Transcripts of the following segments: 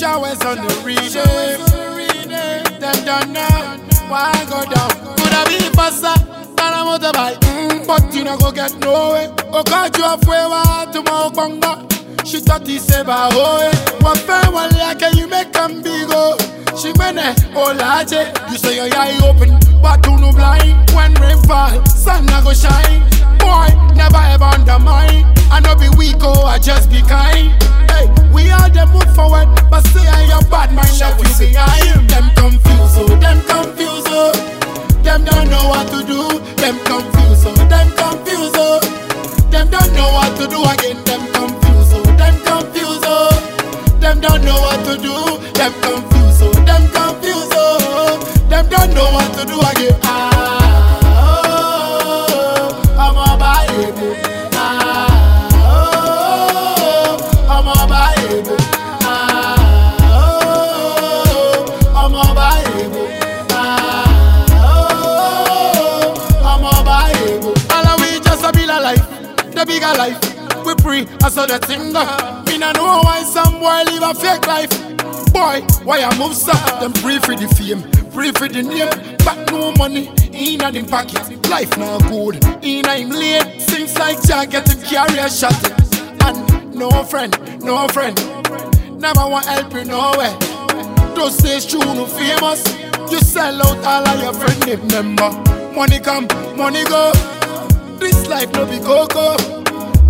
Showers on the rename. Them done now. Why go down? Coulda be faster than a motorbike, mm, but you no go get nowhere. Oh, God, you have way to my bonga. She thought he said, "Bah, oh, eh. What fair one like you make them big, oh." She mene, oh, laje. You say your eye open, but you no blind. When rain fall, sun a go shine. Boy, bad mind left you behind. Them confused, oh, them confused, oh. Them don't know what to do. Them confused, oh, them confused, oh. Them don't know what to do again. Them confused, oh, them confused, oh. Them don't know what to do. Them confused, oh, them confused, oh. Them don't know what to do again. Ah, oh, I'm a Bible. Ah, oh, I'm a Bible. Bigger life. We pray, I saw the go. Me no know why some boy live a fake life. Boy, why I move so? Them pray for the fame, pray for the name, but no money in a them pocket. Life not good, in a him late. Seems like Jack get him carry a shot. And no friend, no friend, never want help you nowhere. Don't say true, no famous. You sell out all of your friend member. Money come, money go. This life no be coco.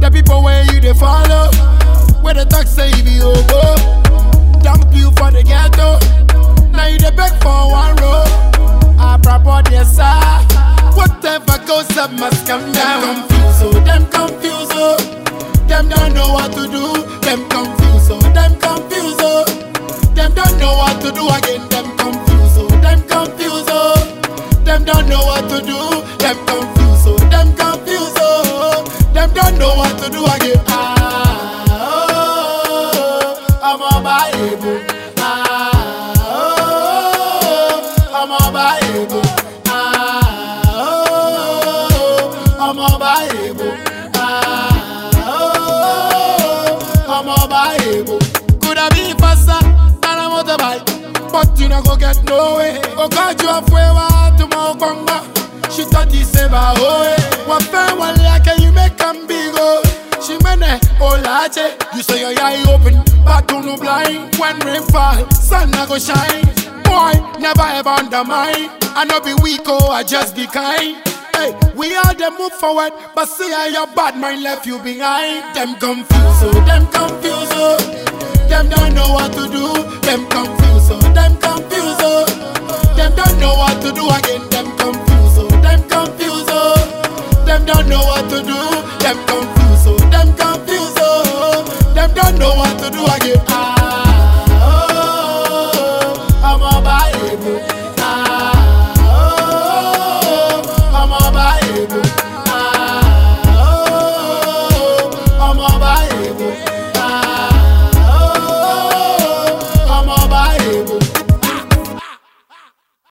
The people where you they follow, where the talk say you be over. Dump you for the ghetto. Now you they beg for one row. I proper yes sir. Whatever goes up must come down. Confused, oh, them confused, oh. Them don't know what to do. Them confused, oh, them confused, oh. Them don't know what to do again. Them confused, oh, them confused, oh. Them don't know what to do. Them confused, Bible. Ah, oh, I'm a Bible. Ah, oh, I'm a Bible. Ah, oh, I'm a Bible. Coulda be faster than a motorbike, but you no go get nowhere. Oh God, you have way to my bonga. She thought he said, "Bah, oh, eh. What fair one like you make them big, oh." She mene, oh lache. You say your When rain fall, sun a go shine. Boy, never ever undermine. I no be weak, oh, I just be kind. Hey, we all them move forward, but see how your bad mind left you behind. Them confused, oh, them confused, oh. Them don't know what to do.